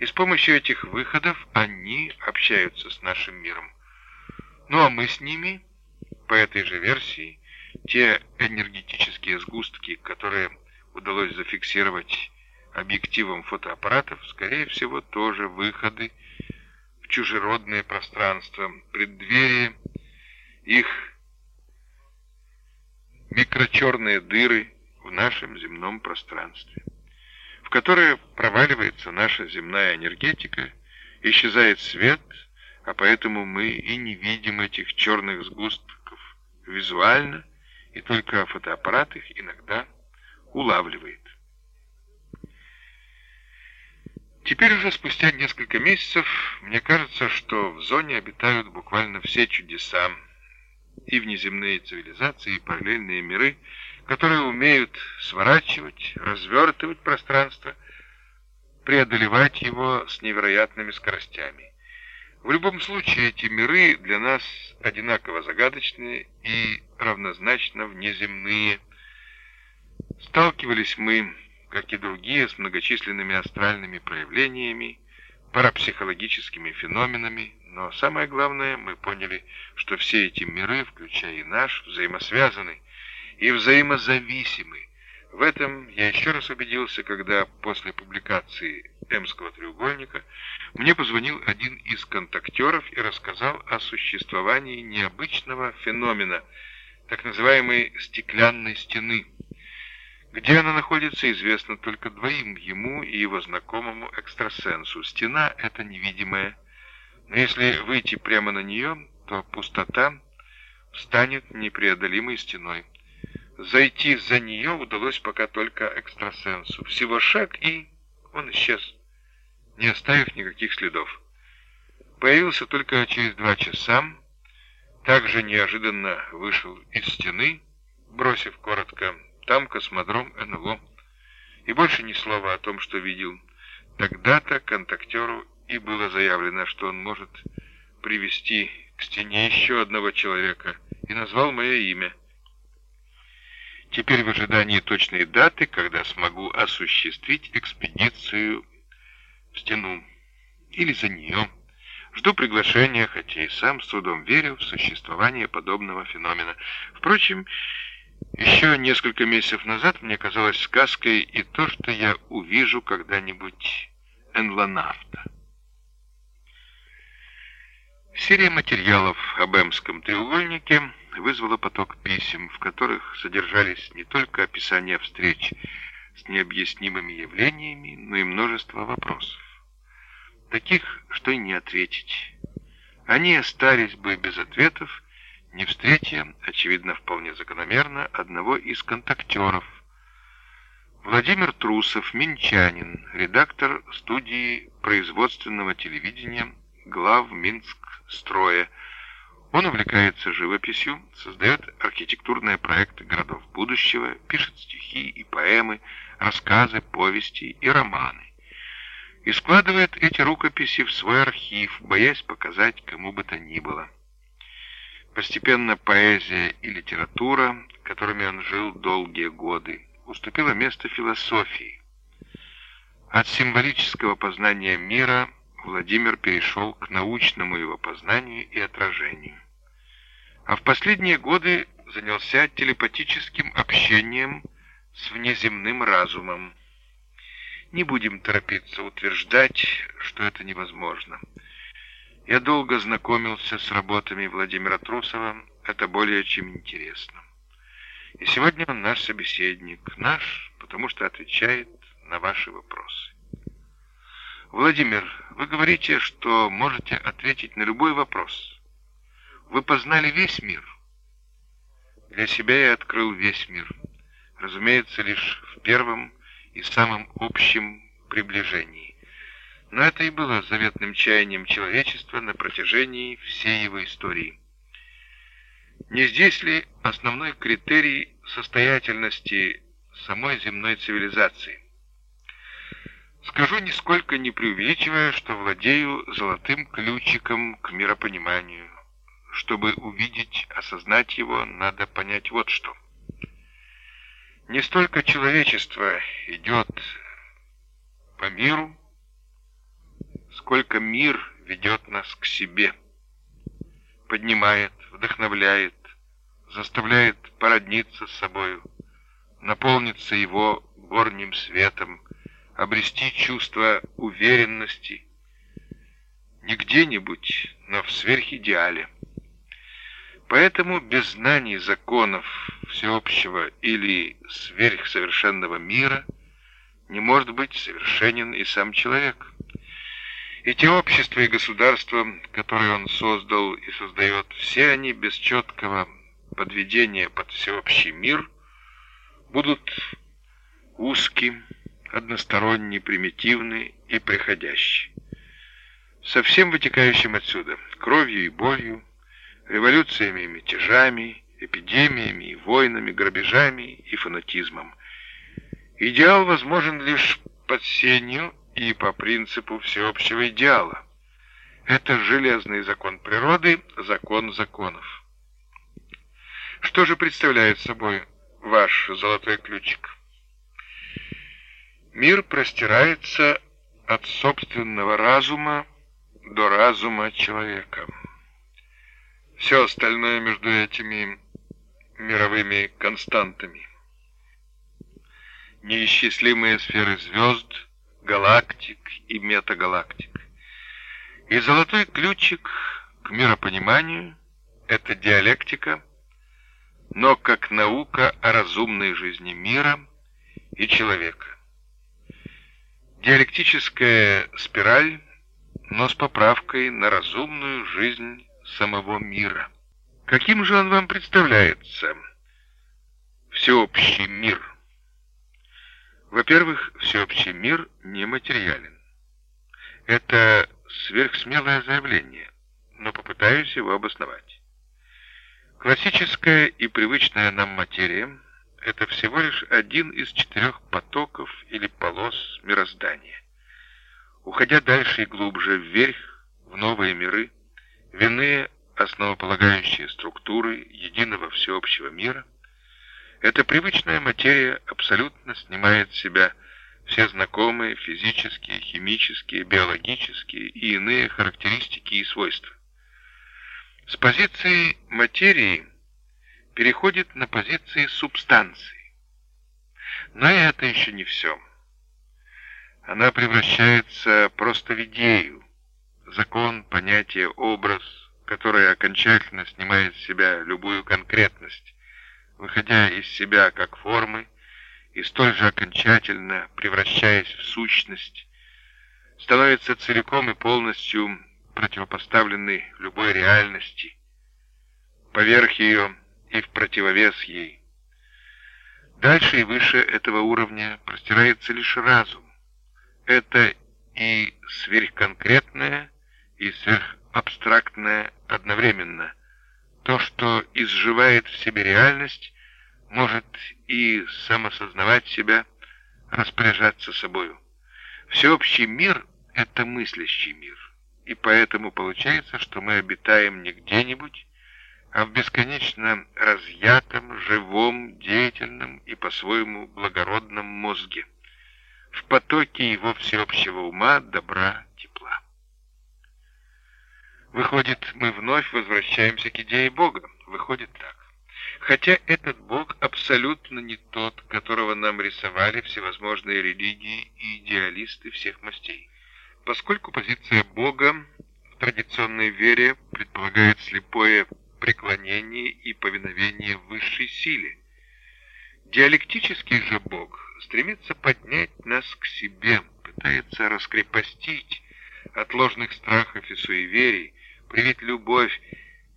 И с помощью этих выходов они общаются с нашим миром. Ну а мы с ними, по этой же версии, те энергетические сгустки, которые удалось зафиксировать объективом фотоаппаратов, скорее всего, тоже выходы в чужеродное пространство, преддверие их микрочерные дыры в нашем земном пространстве, в которое проваливается наша земная энергетика, исчезает свет, а поэтому мы и не видим этих черных сгустков визуально, и только фотоаппарат их иногда улавливает. Теперь уже спустя несколько месяцев мне кажется, что в зоне обитают буквально все чудеса, и внеземные цивилизации, и параллельные миры, которые умеют сворачивать, развертывать пространство, преодолевать его с невероятными скоростями. В любом случае, эти миры для нас одинаково загадочные и равнозначно внеземные. Сталкивались мы, как и другие, с многочисленными астральными проявлениями, парапсихологическими феноменами, но самое главное, мы поняли, что все эти миры, включая и наш, взаимосвязаны и взаимозависимы. В этом я еще раз убедился, когда после публикации «Эмского треугольника» мне позвонил один из контактеров и рассказал о существовании необычного феномена, так называемой «стеклянной стены». Где она находится, известно только двоим, ему и его знакомому экстрасенсу. Стена — это невидимая но если выйти прямо на нее, то пустота станет непреодолимой стеной. Зайти за нее удалось пока только экстрасенсу. Всего шаг, и он исчез, не оставив никаких следов. Появился только через два часа, также неожиданно вышел из стены, бросив коротко «там космодром НЛО», и больше ни слова о том, что видел. Тогда-то контактеру и было заявлено, что он может привести к стене еще одного человека, и назвал мое имя. Теперь в ожидании точной даты, когда смогу осуществить экспедицию в стену или за нее. Жду приглашения, хотя и сам с трудом верю в существование подобного феномена. Впрочем, еще несколько месяцев назад мне казалось сказкой и то, что я увижу когда-нибудь Энланафта. Серия материалов об Эмском треугольнике вызвала поток писем, в которых содержались не только описания встреч с необъяснимыми явлениями, но и множество вопросов. Таких, что и не ответить. Они остались бы без ответов, не встретя, очевидно, вполне закономерно, одного из контактеров. Владимир Трусов, минчанин, редактор студии производственного телевидения глав Минск строя. Он увлекается живописью, создает архитектурные проекты городов будущего, пишет стихи и поэмы, рассказы, повести и романы. И складывает эти рукописи в свой архив, боясь показать кому бы то ни было. Постепенно поэзия и литература, которыми он жил долгие годы, уступила место философии. От символического познания мира – Владимир перешел к научному его познанию и отражению. А в последние годы занялся телепатическим общением с внеземным разумом. Не будем торопиться утверждать, что это невозможно. Я долго знакомился с работами Владимира Трусова, это более чем интересно. И сегодня он наш собеседник, наш, потому что отвечает на ваши вопросы. Владимир, вы говорите, что можете ответить на любой вопрос. Вы познали весь мир? Для себя я открыл весь мир. Разумеется, лишь в первом и самом общем приближении. Но это и было заветным чаянием человечества на протяжении всей его истории. Не здесь ли основной критерий состоятельности самой земной цивилизации? Скажу нисколько не преувеличивая, что владею золотым ключиком к миропониманию. Чтобы увидеть, осознать его, надо понять вот что. Не столько человечество идет по миру, насколько мир ведет нас к себе. Поднимает, вдохновляет, заставляет породниться с собою, наполниться его горним светом, обрести чувство уверенности не где-нибудь, но в сверхидеале. Поэтому без знаний законов всеобщего или сверхсовершенного мира не может быть совершенен и сам человек. И те общества и государства, которые он создал и создает, все они без четкого подведения под всеобщий мир будут узким, односторонний, примитивный и приходящий. Со всем вытекающим отсюда, кровью и болью, революциями и мятежами, эпидемиями и войнами, грабежами и фанатизмом. Идеал возможен лишь под сенью и по принципу всеобщего идеала. Это железный закон природы, закон законов. Что же представляет собой ваш золотой ключик? Мир простирается от собственного разума до разума человека. Все остальное между этими мировыми константами. Неисчислимые сферы звезд, галактик и метагалактик. И золотой ключик к миропониманию — это диалектика, но как наука о разумной жизни мира и человека. Диалектическая спираль, но с поправкой на разумную жизнь самого мира. Каким же он вам представляется, всеобщий мир? Во-первых, всеобщий мир нематериален. Это сверхсмелое заявление, но попытаюсь его обосновать. Классическая и привычная нам материя — это всего лишь один из четырех потоков или полос мироздания. Уходя дальше и глубже вверх, в новые миры, в иные основополагающие структуры единого всеобщего мира, эта привычная материя абсолютно снимает с себя все знакомые физические, химические, биологические и иные характеристики и свойства. С позиции материи переходит на позиции субстанции. Но и это еще не все. Она превращается просто в идею, закон, понятие, образ, который окончательно снимает с себя любую конкретность, выходя из себя как формы и столь же окончательно превращаясь в сущность, становится целиком и полностью противопоставленной любой реальности. Поверх ее и в противовес ей. Дальше и выше этого уровня простирается лишь разум. Это и сверхконкретное, и сверхабстрактное одновременно. То, что изживает в себе реальность, может и самосознавать себя, распоряжаться собою. Всеобщий мир — это мыслящий мир, и поэтому получается, что мы обитаем не где-нибудь, а в бесконечно разъятом, живом, деятельном и по-своему благородном мозге, в потоке его всеобщего ума, добра, тепла. Выходит, мы вновь возвращаемся к идее Бога. Выходит так. Хотя этот Бог абсолютно не тот, которого нам рисовали всевозможные религии и идеалисты всех мастей. Поскольку позиция Бога в традиционной вере предполагает слепое преклонение и повиновение высшей силе. Диалектический же Бог стремится поднять нас к себе, пытается раскрепостить от ложных страхов и суеверий, привить любовь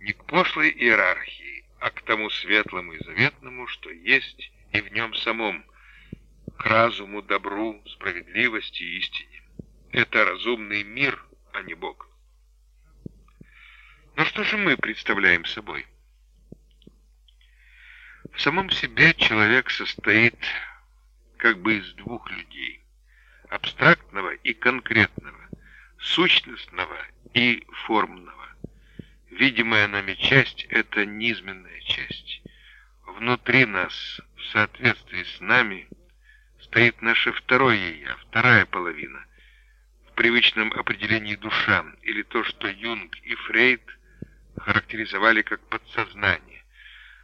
не к пошлой иерархии, а к тому светлому и заветному, что есть и в нем самом, к разуму, добру, справедливости и истине. Это разумный мир, а не Бог. Но что же мы представляем собой? В самом себе человек состоит как бы из двух людей. Абстрактного и конкретного, сущностного и формного. Видимая нами часть — это низменная часть. Внутри нас, в соответствии с нами, стоит наше второе «я», вторая половина, в привычном определении душа, или то, что Юнг и Фрейд характеризовали как подсознание,